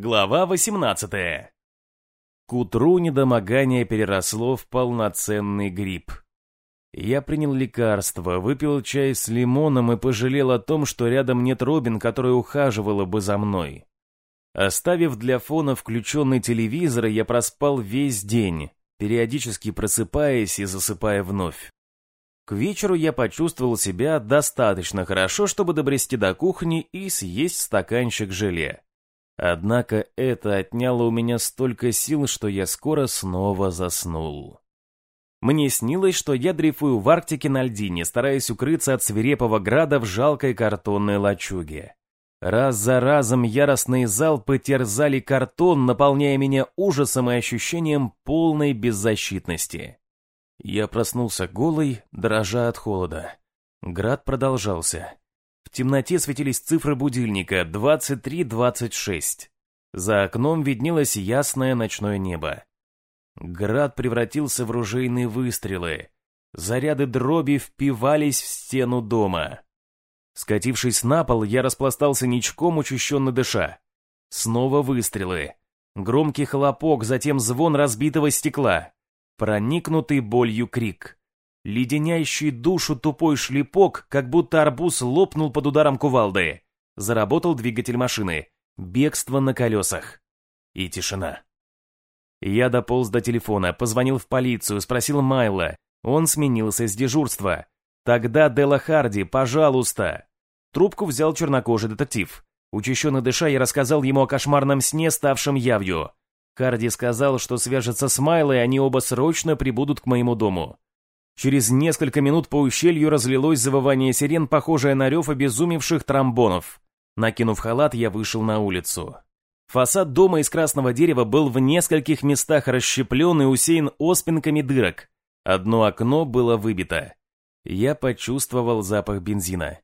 Глава 18. К утру недомогание переросло в полноценный грипп. Я принял лекарство, выпил чай с лимоном и пожалел о том, что рядом нет Робин, которая ухаживала бы за мной. Оставив для фона включенный телевизор, я проспал весь день, периодически просыпаясь и засыпая вновь. К вечеру я почувствовал себя достаточно хорошо, чтобы добрести до кухни и съесть стаканчик желе. Однако это отняло у меня столько сил, что я скоро снова заснул. Мне снилось, что я дрейфую в Арктике на льдине, стараясь укрыться от свирепого града в жалкой картонной лачуге. Раз за разом яростные залпы терзали картон, наполняя меня ужасом и ощущением полной беззащитности. Я проснулся голый, дрожа от холода. Град продолжался. В темноте светились цифры будильника 23-26. За окном виднелось ясное ночное небо. Град превратился в ружейные выстрелы. Заряды дроби впивались в стену дома. Скатившись на пол, я распластался ничком, учащенно дыша. Снова выстрелы. Громкий хлопок, затем звон разбитого стекла. Проникнутый болью крик леденящий душу тупой шлепок, как будто арбуз лопнул под ударом кувалды. Заработал двигатель машины. Бегство на колесах. И тишина. Я дополз до телефона, позвонил в полицию, спросил Майла. Он сменился с дежурства. Тогда Делла Харди, пожалуйста. Трубку взял чернокожий детектив. Учащенно дыша, я рассказал ему о кошмарном сне, ставшем явью. Харди сказал, что свяжется с Майлой, и они оба срочно прибудут к моему дому. Через несколько минут по ущелью разлилось завывание сирен, похожее на рев обезумевших тромбонов. Накинув халат, я вышел на улицу. Фасад дома из красного дерева был в нескольких местах расщеплен и усеян оспинками дырок. Одно окно было выбито. Я почувствовал запах бензина.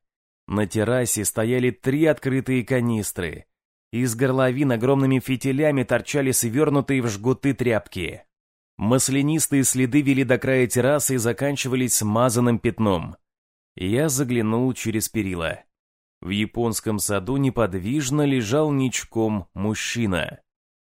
На террасе стояли три открытые канистры. Из горловин огромными фитилями торчали свернутые в жгуты тряпки. Маслянистые следы вели до края террасы и заканчивались смазанным пятном. Я заглянул через перила. В японском саду неподвижно лежал ничком мужчина.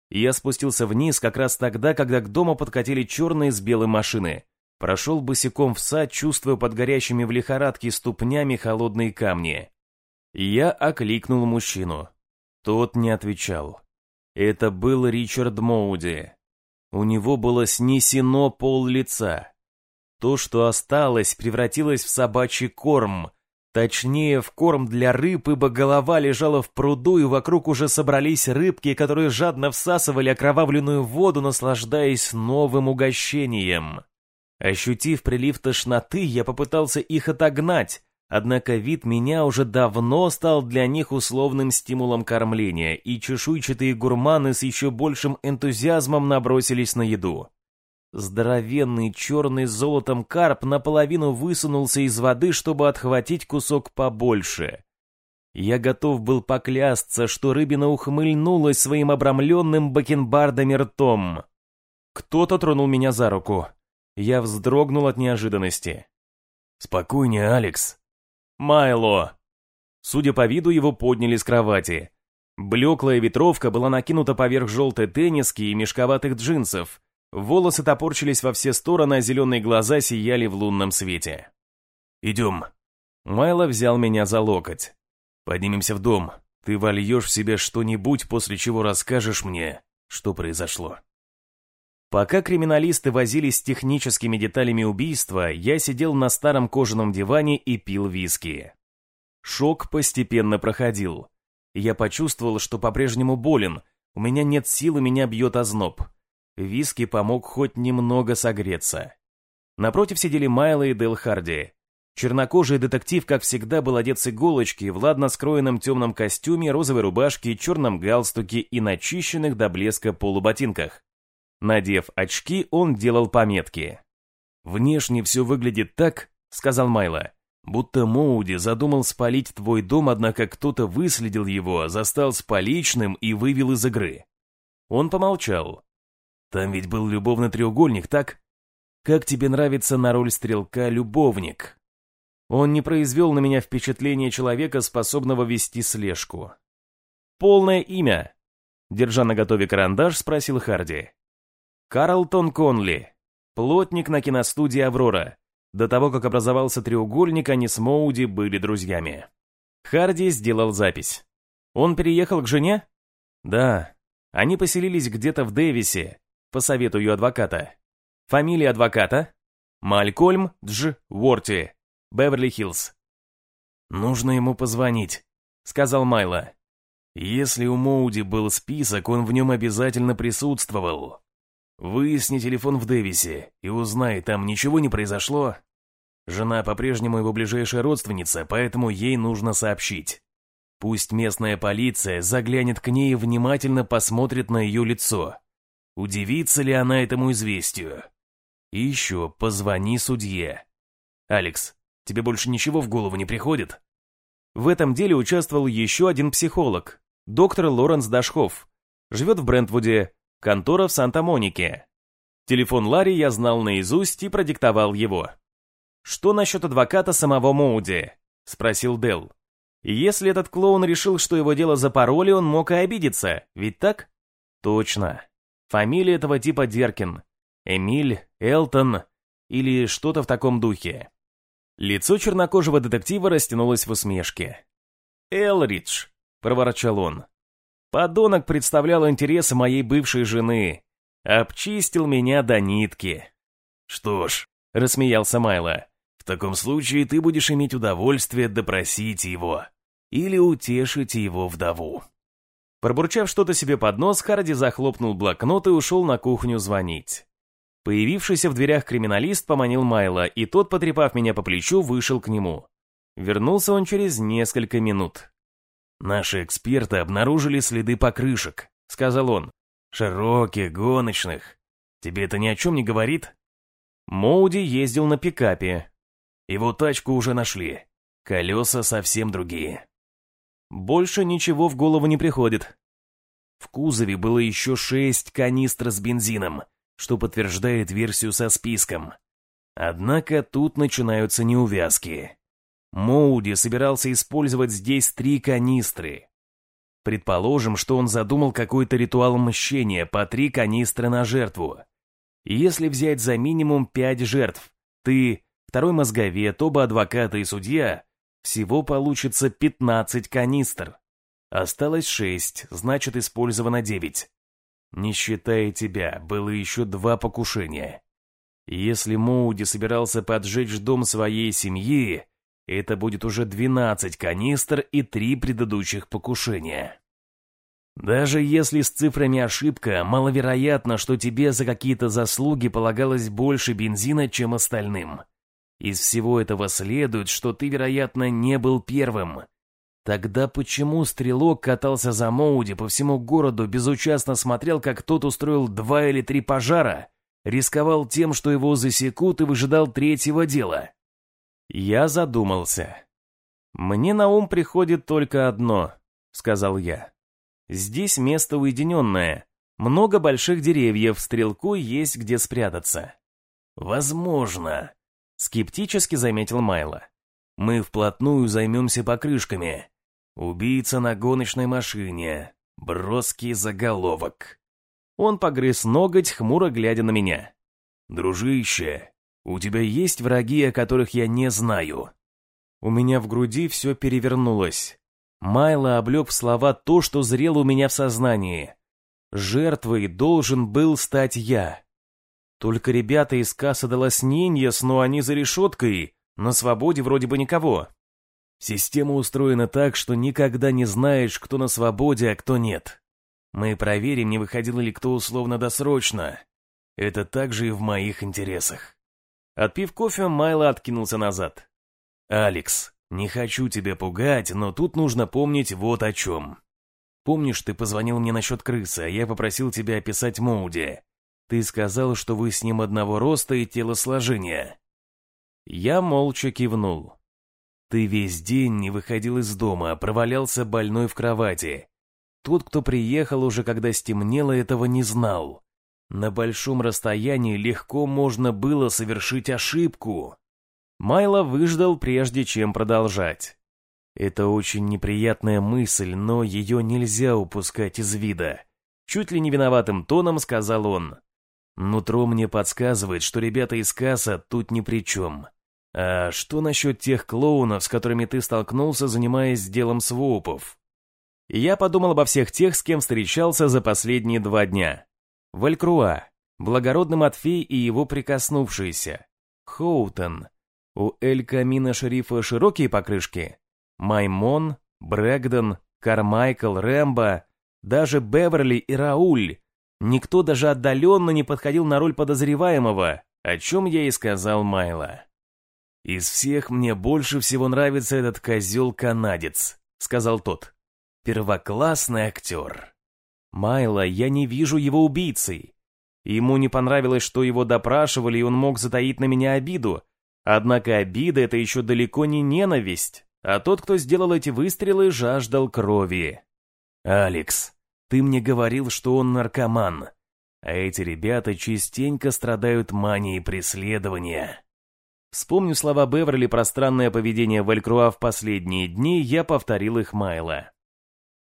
Я спустился вниз как раз тогда, когда к дому подкатили черные с белой машины. Прошел босиком в сад, чувствуя под горящими в лихорадке ступнями холодные камни. Я окликнул мужчину. Тот не отвечал. Это был Ричард Моуди. У него было снесено пол лица. То, что осталось, превратилось в собачий корм. Точнее, в корм для рыб, ибо голова лежала в пруду, и вокруг уже собрались рыбки, которые жадно всасывали окровавленную воду, наслаждаясь новым угощением. Ощутив прилив тошноты, я попытался их отогнать, Однако вид меня уже давно стал для них условным стимулом кормления, и чешуйчатые гурманы с еще большим энтузиазмом набросились на еду. Здоровенный черный с золотом карп наполовину высунулся из воды, чтобы отхватить кусок побольше. Я готов был поклясться, что рыбина ухмыльнулась своим обрамленным бакенбардами ртом. Кто-то тронул меня за руку. Я вздрогнул от неожиданности. «Спокойнее, Алекс», Майло!» Судя по виду, его подняли с кровати. Блеклая ветровка была накинута поверх желтой тенниски и мешковатых джинсов. Волосы топорчились во все стороны, а зеленые глаза сияли в лунном свете. «Идем». Майло взял меня за локоть. «Поднимемся в дом. Ты вольешь в себя что-нибудь, после чего расскажешь мне, что произошло». Пока криминалисты возились с техническими деталями убийства, я сидел на старом кожаном диване и пил виски. Шок постепенно проходил. Я почувствовал, что по-прежнему болен, у меня нет сил, и меня бьет озноб. Виски помог хоть немного согреться. Напротив сидели Майло и Дел Харди. Чернокожий детектив, как всегда, был одет с иголочки в ладно скроенном темном костюме, розовой рубашке, черном галстуке и начищенных до блеска полуботинках. Надев очки, он делал пометки. «Внешне все выглядит так», — сказал Майло, «будто Моуди задумал спалить твой дом, однако кто-то выследил его, застал с поличным и вывел из игры». Он помолчал. «Там ведь был любовный треугольник, так? Как тебе нравится на роль стрелка любовник?» Он не произвел на меня впечатление человека, способного вести слежку. «Полное имя», Держа на готове карандаш, спросил Харди. Карлтон Конли, плотник на киностудии «Аврора». До того, как образовался треугольник, они с Моуди были друзьями. Харди сделал запись. Он переехал к жене? Да. Они поселились где-то в Дэвисе, по совету ее адвоката. Фамилия адвоката? Малькольм Дж. Уорти, Беверли-Хиллз. «Нужно ему позвонить», — сказал Майло. «Если у Моуди был список, он в нем обязательно присутствовал. Выясни телефон в Дэвисе и узнай, там ничего не произошло. Жена по-прежнему его ближайшая родственница, поэтому ей нужно сообщить. Пусть местная полиция заглянет к ней и внимательно посмотрит на ее лицо. Удивится ли она этому известию? И еще позвони судье. Алекс, тебе больше ничего в голову не приходит? В этом деле участвовал еще один психолог, доктор Лоренс Дашхов. Живет в Брентвуде, контора в Санта-Монике. Телефон Ларри я знал наизусть и продиктовал его. «Что насчет адвоката самого Моуди?» — спросил Дел. «Если этот клоун решил, что его дело за пароли, он мог и обидеться, ведь так?» «Точно. Фамилия этого типа Деркин. Эмиль, Элтон или что-то в таком духе». Лицо чернокожего детектива растянулось в усмешке. «Элридж», — проворчал он. «Подонок представлял интересы моей бывшей жены. Обчистил меня до нитки». «Что ж», — рассмеялся Майло, в таком случае ты будешь иметь удовольствие допросить его или утешить его вдову. Пробурчав что-то себе под нос, Харди захлопнул блокнот и ушел на кухню звонить. Появившийся в дверях криминалист поманил Майла, и тот, потрепав меня по плечу, вышел к нему. Вернулся он через несколько минут. «Наши эксперты обнаружили следы покрышек», — сказал он. «Широких, гоночных. Тебе это ни о чем не говорит?» Моуди ездил на пикапе, его тачку уже нашли. Колеса совсем другие. Больше ничего в голову не приходит. В кузове было еще шесть канистр с бензином, что подтверждает версию со списком. Однако тут начинаются неувязки. Моуди собирался использовать здесь три канистры. Предположим, что он задумал какой-то ритуал мщения по три канистры на жертву. Если взять за минимум пять жертв, ты второй мозговед, оба адвоката и судья, всего получится 15 канистр. Осталось 6, значит использовано 9. Не считая тебя, было еще два покушения. Если Моуди собирался поджечь дом своей семьи, это будет уже 12 канистр и три предыдущих покушения. Даже если с цифрами ошибка, маловероятно, что тебе за какие-то заслуги полагалось больше бензина, чем остальным. Из всего этого следует, что ты, вероятно, не был первым. Тогда почему стрелок катался за Моуди по всему городу, безучастно смотрел, как тот устроил два или три пожара, рисковал тем, что его засекут и выжидал третьего дела? Я задумался. «Мне на ум приходит только одно», — сказал я. «Здесь место уединенное, много больших деревьев, стрелку есть где спрятаться». «Возможно», Скептически заметил Майло. «Мы вплотную займемся покрышками. Убийца на гоночной машине. Броский заголовок». Он погрыз ноготь, хмуро глядя на меня. «Дружище, у тебя есть враги, о которых я не знаю?» У меня в груди все перевернулось. Майло облег в слова то, что зрело у меня в сознании. Жертвой должен был стать я. Только ребята из Касса лас но они за решеткой, на свободе вроде бы никого. Система устроена так, что никогда не знаешь, кто на свободе, а кто нет. Мы проверим, не выходил ли кто условно-досрочно. Это также и в моих интересах. Отпив кофе, Майло откинулся назад. «Алекс, не хочу тебя пугать, но тут нужно помнить вот о чем. Помнишь, ты позвонил мне насчет крысы, а я попросил тебя описать Моуди. Ты сказал, что вы с ним одного роста и телосложения. Я молча кивнул. Ты весь день не выходил из дома, а провалялся больной в кровати. Тот, кто приехал уже когда стемнело, этого не знал. На большом расстоянии легко можно было совершить ошибку. Майло выждал, прежде чем продолжать. Это очень неприятная мысль, но ее нельзя упускать из вида. Чуть ли не виноватым тоном сказал он. Нутро мне подсказывает, что ребята из касса тут ни при чем. А что насчет тех клоунов, с которыми ты столкнулся, занимаясь делом свопов? Я подумал обо всех тех, с кем встречался за последние два дня. Валькруа, благородный Матфей и его прикоснувшиеся. Хоутон. У Эль Камина шерифа широкие покрышки. Маймон, Брэгдон, Кармайкл, Рэмбо, даже Беверли и Рауль. Никто даже отдаленно не подходил на роль подозреваемого, о чем я и сказал Майло. «Из всех мне больше всего нравится этот козел-канадец», — сказал тот. «Первоклассный актер». «Майло, я не вижу его убийцей. Ему не понравилось, что его допрашивали, и он мог затаить на меня обиду. Однако обида — это еще далеко не ненависть, а тот, кто сделал эти выстрелы, жаждал крови. «Алекс, ты мне говорил, что он наркоман, а эти ребята частенько страдают манией преследования». Вспомню слова Беверли про странное поведение Валькруа в последние дни, я повторил их Майла.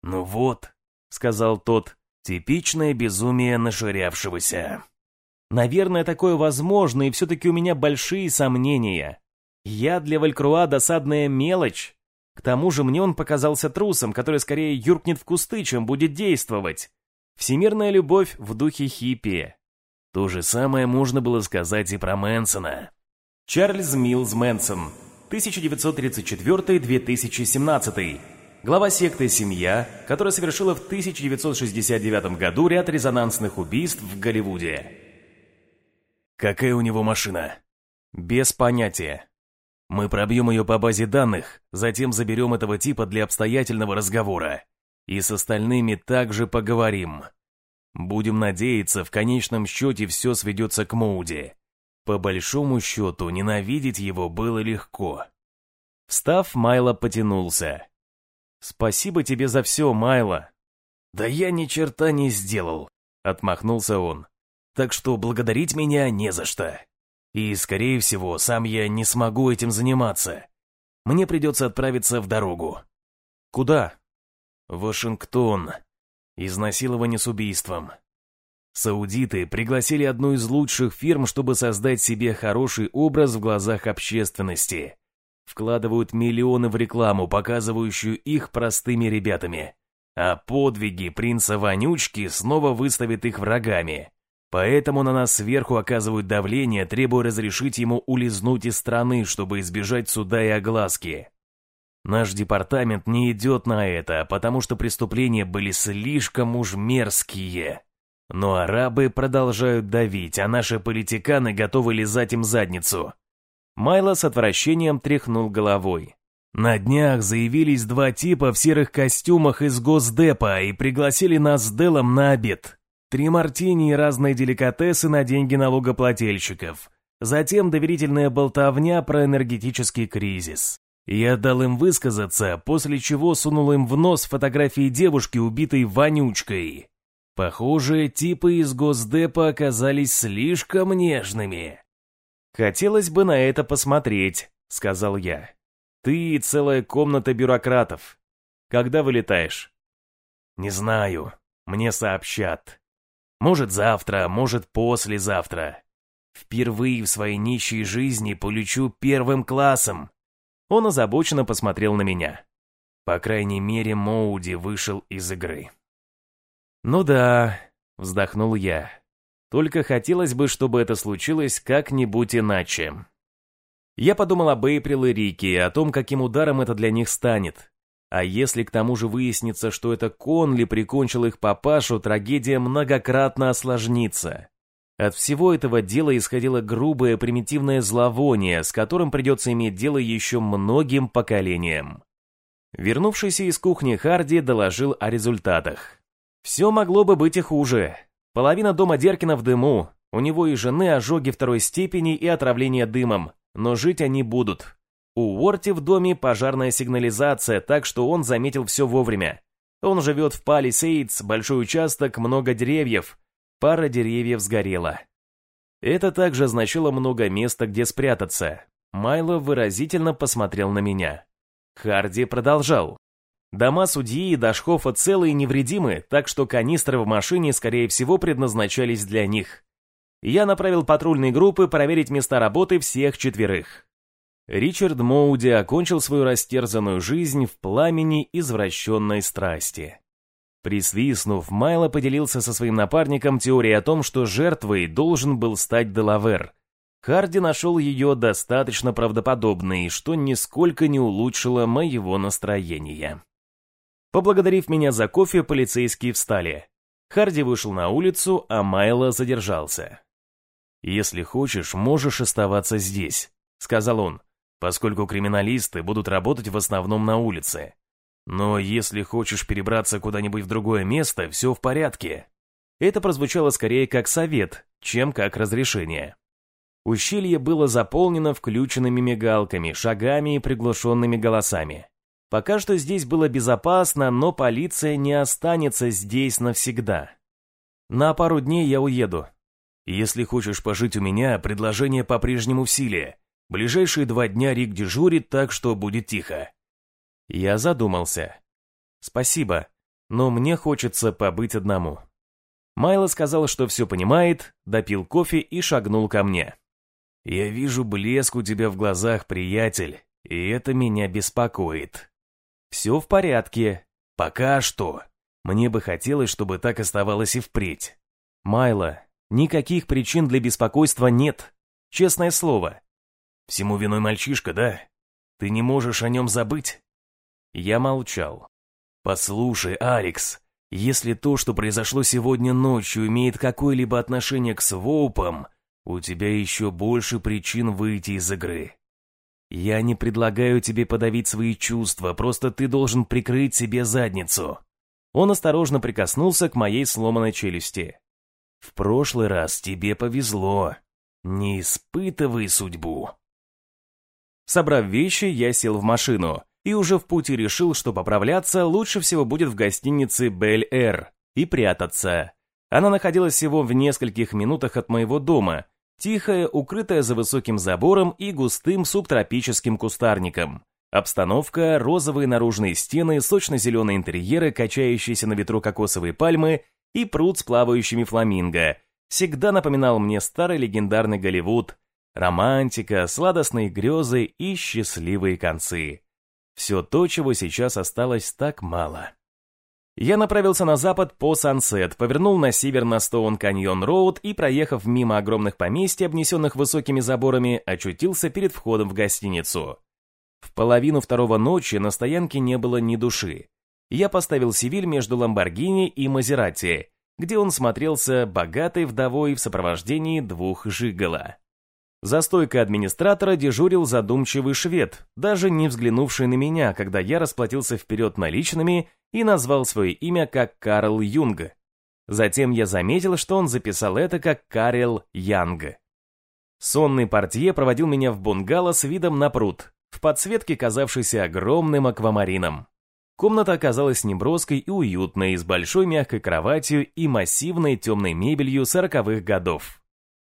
«Ну вот», — сказал тот, — «типичное безумие наширявшегося». Наверное, такое возможно, и все-таки у меня большие сомнения. Я для Валькруа досадная мелочь. К тому же мне он показался трусом, который скорее юркнет в кусты, чем будет действовать. Всемирная любовь в духе хиппи. То же самое можно было сказать и про Мэнсона. Чарльз Милз Мэнсон, 1934-2017. Глава секты «Семья», которая совершила в 1969 году ряд резонансных убийств в Голливуде. Какая у него машина? Без понятия. Мы пробьем ее по базе данных, затем заберем этого типа для обстоятельного разговора. И с остальными также поговорим. Будем надеяться, в конечном счете все сведется к Моуди. По большому счету, ненавидеть его было легко. Встав, Майло потянулся. «Спасибо тебе за все, Майло». «Да я ни черта не сделал», — отмахнулся он. «Так что благодарить меня не за что. И, скорее всего, сам я не смогу этим заниматься. Мне придется отправиться в дорогу». «Куда?» «Вашингтон. Изнасилование с убийством. Саудиты пригласили одну из лучших фирм, чтобы создать себе хороший образ в глазах общественности. Вкладывают миллионы в рекламу, показывающую их простыми ребятами. А подвиги принца Вонючки снова выставят их врагами. Поэтому на нас сверху оказывают давление, требуя разрешить ему улизнуть из страны, чтобы избежать суда и огласки. Наш департамент не идет на это, потому что преступления были слишком уж мерзкие. Но арабы продолжают давить, а наши политиканы готовы лизать им задницу. Майло с отвращением тряхнул головой. На днях заявились два типа в серых костюмах из Госдепа и пригласили нас с Делом на обед. Три мартини и разные деликатесы на деньги налогоплательщиков. Затем доверительная болтовня про энергетический кризис. Я дал им высказаться, после чего сунул им в нос фотографии девушки, убитой вонючкой. Похоже, типы из Госдепа оказались слишком нежными. «Хотелось бы на это посмотреть», — сказал я. «Ты и целая комната бюрократов. Когда вылетаешь?» «Не знаю. Мне сообщат. Может, завтра, может, послезавтра. Впервые в своей нищей жизни полечу первым классом». Он озабоченно посмотрел на меня. По крайней мере, Моуди вышел из игры. «Ну да», — вздохнул я. «Только хотелось бы, чтобы это случилось как-нибудь иначе». Я подумал об Эйприл и Рике, о том, каким ударом это для них станет. А если к тому же выяснится, что это Конли прикончил их папашу, трагедия многократно осложнится. От всего этого дела исходило грубое примитивное зловоние, с которым придется иметь дело еще многим поколениям. Вернувшийся из кухни Харди доложил о результатах. Все могло бы быть и хуже. Половина дома Деркина в дыму, у него и жены ожоги второй степени и отравление дымом, но жить они будут. У Уорти в доме пожарная сигнализация, так что он заметил все вовремя. Он живет в Палисейдс, большой участок, много деревьев. Пара деревьев сгорела. Это также означало много места, где спрятаться. Майло выразительно посмотрел на меня. Харди продолжал. Дома судьи и Дашхофа целые и невредимы, так что канистры в машине, скорее всего, предназначались для них. Я направил патрульные группы проверить места работы всех четверых. Ричард Моуди окончил свою растерзанную жизнь в пламени извращенной страсти. Присвистнув, Майло поделился со своим напарником теорией о том, что жертвой должен был стать Делавер. Харди нашел ее достаточно правдоподобной, что нисколько не улучшило моего настроения. Поблагодарив меня за кофе, полицейские встали. Харди вышел на улицу, а Майло задержался. «Если хочешь, можешь оставаться здесь», — сказал он, поскольку криминалисты будут работать в основном на улице. Но если хочешь перебраться куда-нибудь в другое место, все в порядке. Это прозвучало скорее как совет, чем как разрешение. Ущелье было заполнено включенными мигалками, шагами и приглушенными голосами. Пока что здесь было безопасно, но полиция не останется здесь навсегда. На пару дней я уеду. Если хочешь пожить у меня, предложение по-прежнему в силе. Ближайшие два дня Рик дежурит, так что будет тихо. Я задумался. Спасибо, но мне хочется побыть одному. Майло сказал, что все понимает, допил кофе и шагнул ко мне. «Я вижу блеск у тебя в глазах, приятель, и это меня беспокоит». «Все в порядке. Пока что. Мне бы хотелось, чтобы так оставалось и впредь. Майло, никаких причин для беспокойства нет. Честное слово». «Всему виной мальчишка, да? Ты не можешь о нем забыть?» Я молчал. «Послушай, Алекс, если то, что произошло сегодня ночью, имеет какое-либо отношение к своупам, у тебя еще больше причин выйти из игры. Я не предлагаю тебе подавить свои чувства, просто ты должен прикрыть себе задницу». Он осторожно прикоснулся к моей сломанной челюсти. «В прошлый раз тебе повезло. Не испытывай судьбу». Собрав вещи, я сел в машину и уже в пути решил, что поправляться лучше всего будет в гостинице Бель-Эр и прятаться. Она находилась всего в нескольких минутах от моего дома, тихая, укрытая за высоким забором и густым субтропическим кустарником. Обстановка, розовые наружные стены, сочно-зеленые интерьеры, качающиеся на ветру кокосовые пальмы и пруд с плавающими фламинго всегда напоминал мне старый легендарный Голливуд, романтика, сладостные грезы и счастливые концы. Все то, чего сейчас осталось так мало. Я направился на запад по Сансет, повернул на север на Стоун Каньон Роуд и, проехав мимо огромных поместьй, обнесенных высокими заборами, очутился перед входом в гостиницу. В половину второго ночи на стоянке не было ни души. Я поставил Сивиль между Ламборгини и Мазерати, где он смотрелся богатой вдовой в сопровождении двух жигала. За стойкой администратора дежурил задумчивый швед, даже не взглянувший на меня, когда я расплатился вперед наличными и назвал свое имя как Карл Юнг. Затем я заметил, что он записал это как Карел Янг. Сонный портье проводил меня в бунгало с видом на пруд, в подсветке казавшейся огромным аквамарином. Комната оказалась неброской и уютной, с большой мягкой кроватью и массивной темной мебелью сороковых годов.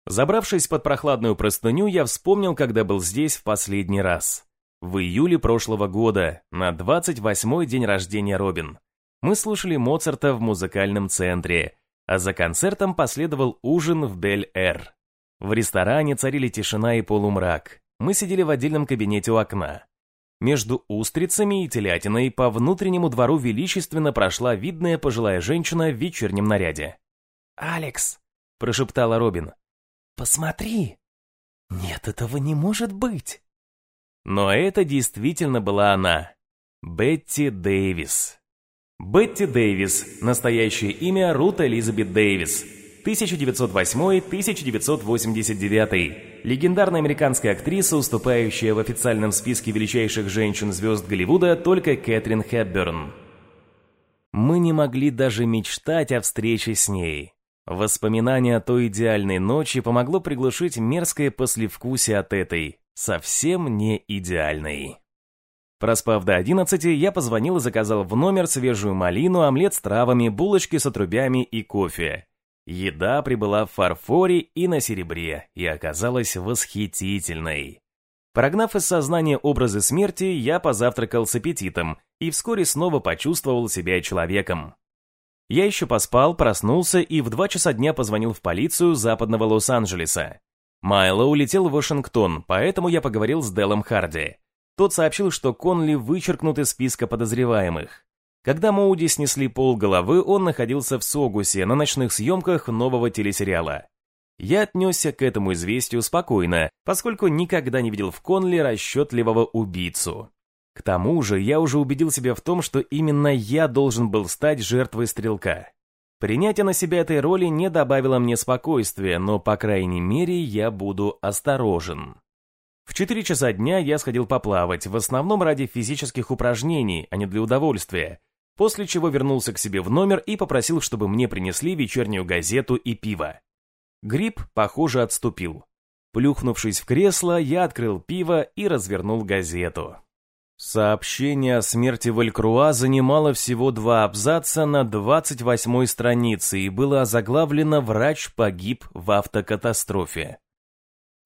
Забравшись под прохладную простыню, я вспомнил, когда был здесь в последний раз. В июле прошлого года, на 28-й день рождения Робин. Мы слушали Моцарта в музыкальном центре, а за концертом последовал ужин в Бель-Эр. В ресторане царили тишина и полумрак. Мы сидели в отдельном кабинете у окна. Между устрицами и телятиной по внутреннему двору величественно прошла видная пожилая женщина в вечернем наряде. «Алекс», — прошептала Робин, Посмотри! Нет, этого не может быть!» Но это действительно была она. Бетти Дэвис. Бетти Дэвис. Настоящее имя Рут Элизабет Дэвис. 1908-1989. Легендарная американская актриса, уступающая в официальном списке величайших женщин-звезд Голливуда только Кэтрин Хепберн. Мы не могли даже мечтать о встрече с ней. Воспоминание о той идеальной ночи помогло приглушить мерзкое послевкусие от этой, совсем не идеальной. Проспав до одиннадцати, я позвонил и заказал в номер свежую малину, омлет с травами, булочки с отрубями и кофе. Еда прибыла в фарфоре и на серебре и оказалась восхитительной. Прогнав из сознания образы смерти, я позавтракал с аппетитом и вскоре снова почувствовал себя человеком. Я еще поспал, проснулся и в два часа дня позвонил в полицию западного Лос-Анджелеса. Майло улетел в Вашингтон, поэтому я поговорил с Делом Харди. Тот сообщил, что Конли вычеркнут из списка подозреваемых. Когда Моуди снесли пол головы, он находился в Согусе на ночных съемках нового телесериала. Я отнесся к этому известию спокойно, поскольку никогда не видел в Конли расчетливого убийцу. К тому же я уже убедил себя в том, что именно я должен был стать жертвой стрелка. Принятие на себя этой роли не добавило мне спокойствия, но, по крайней мере, я буду осторожен. В 4 часа дня я сходил поплавать, в основном ради физических упражнений, а не для удовольствия, после чего вернулся к себе в номер и попросил, чтобы мне принесли вечернюю газету и пиво. Гриб, похоже, отступил. Плюхнувшись в кресло, я открыл пиво и развернул газету. Сообщение о смерти Валькруа занимало всего два абзаца на 28-й странице и было озаглавлено «Врач погиб в автокатастрофе».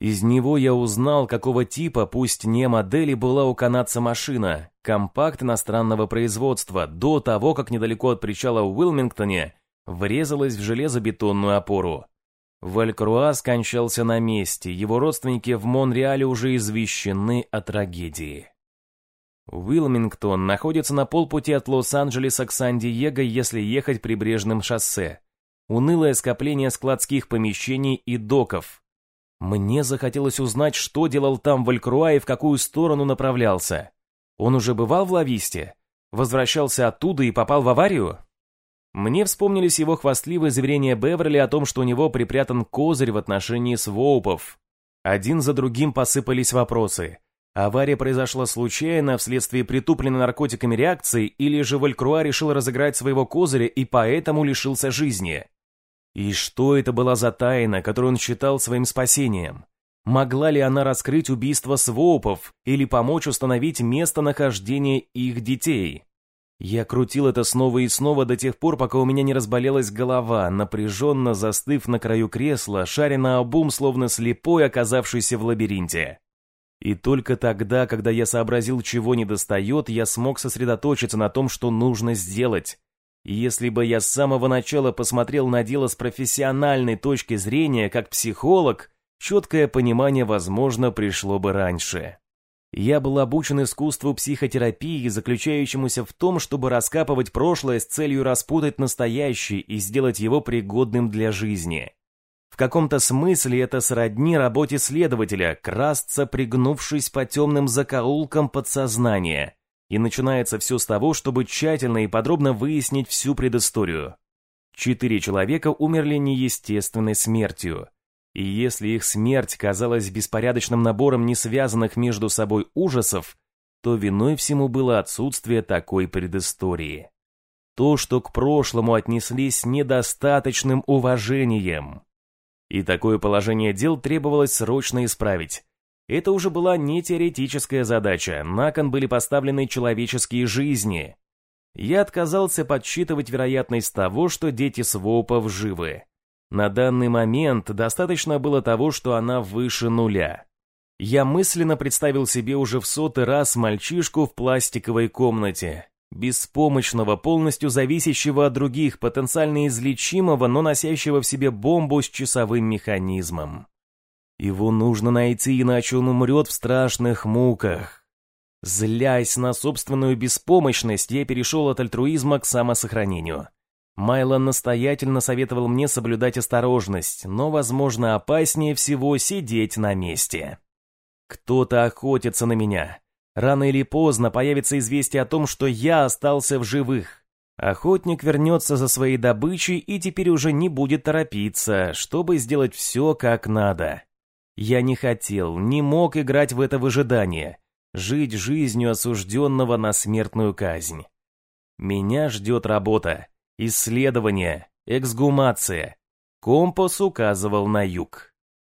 Из него я узнал, какого типа, пусть не модели, была у канадца машина, компакт иностранного производства, до того, как недалеко от причала в Уилмингтоне врезалась в железобетонную опору. Валькруа скончался на месте, его родственники в Монреале уже извещены о трагедии. Уилмингтон находится на полпути от Лос-Анджелеса к Сан-Диего, если ехать прибрежным шоссе. Унылое скопление складских помещений и доков. Мне захотелось узнать, что делал там Валькруа и в какую сторону направлялся. Он уже бывал в Лависте? Возвращался оттуда и попал в аварию? Мне вспомнились его хвастливые заверения Беверли о том, что у него припрятан козырь в отношении своупов. Один за другим посыпались вопросы. Авария произошла случайно вследствие притупленной наркотиками реакции, или же Валькруа решил разыграть своего козыря и поэтому лишился жизни? И что это была за тайна, которую он считал своим спасением? Могла ли она раскрыть убийство Своупов или помочь установить местонахождение их детей? Я крутил это снова и снова до тех пор, пока у меня не разболелась голова, напряженно застыв на краю кресла, шаря на обум, словно слепой, оказавшийся в лабиринте. И только тогда, когда я сообразил, чего недостает, я смог сосредоточиться на том, что нужно сделать. Если бы я с самого начала посмотрел на дело с профессиональной точки зрения, как психолог, четкое понимание, возможно, пришло бы раньше. Я был обучен искусству психотерапии, заключающемуся в том, чтобы раскапывать прошлое с целью распутать настоящее и сделать его пригодным для жизни. В каком-то смысле это сродни работе следователя, красться, пригнувшись по темным закоулкам подсознания. И начинается все с того, чтобы тщательно и подробно выяснить всю предысторию. Четыре человека умерли неестественной смертью. И если их смерть казалась беспорядочным набором несвязанных между собой ужасов, то виной всему было отсутствие такой предыстории. То, что к прошлому отнеслись недостаточным уважением. И такое положение дел требовалось срочно исправить. Это уже была не теоретическая задача, на кон были поставлены человеческие жизни. Я отказался подсчитывать вероятность того, что дети Свопов живы. На данный момент достаточно было того, что она выше нуля. Я мысленно представил себе уже в сотый раз мальчишку в пластиковой комнате, беспомощного, полностью зависящего от других, потенциально излечимого, но носящего в себе бомбу с часовым механизмом. Его нужно найти, иначе он умрет в страшных муках. Злясь на собственную беспомощность, я перешел от альтруизма к самосохранению. Майлон настоятельно советовал мне соблюдать осторожность, но, возможно, опаснее всего сидеть на месте. Кто-то охотится на меня, Рано или поздно появится известие о том, что я остался в живых. Охотник вернется за своей добычей и теперь уже не будет торопиться, чтобы сделать все как надо. Я не хотел, не мог играть в это выжидание, жить жизнью осужденного на смертную казнь. Меня ждет работа, исследование, эксгумация. Компас указывал на юг.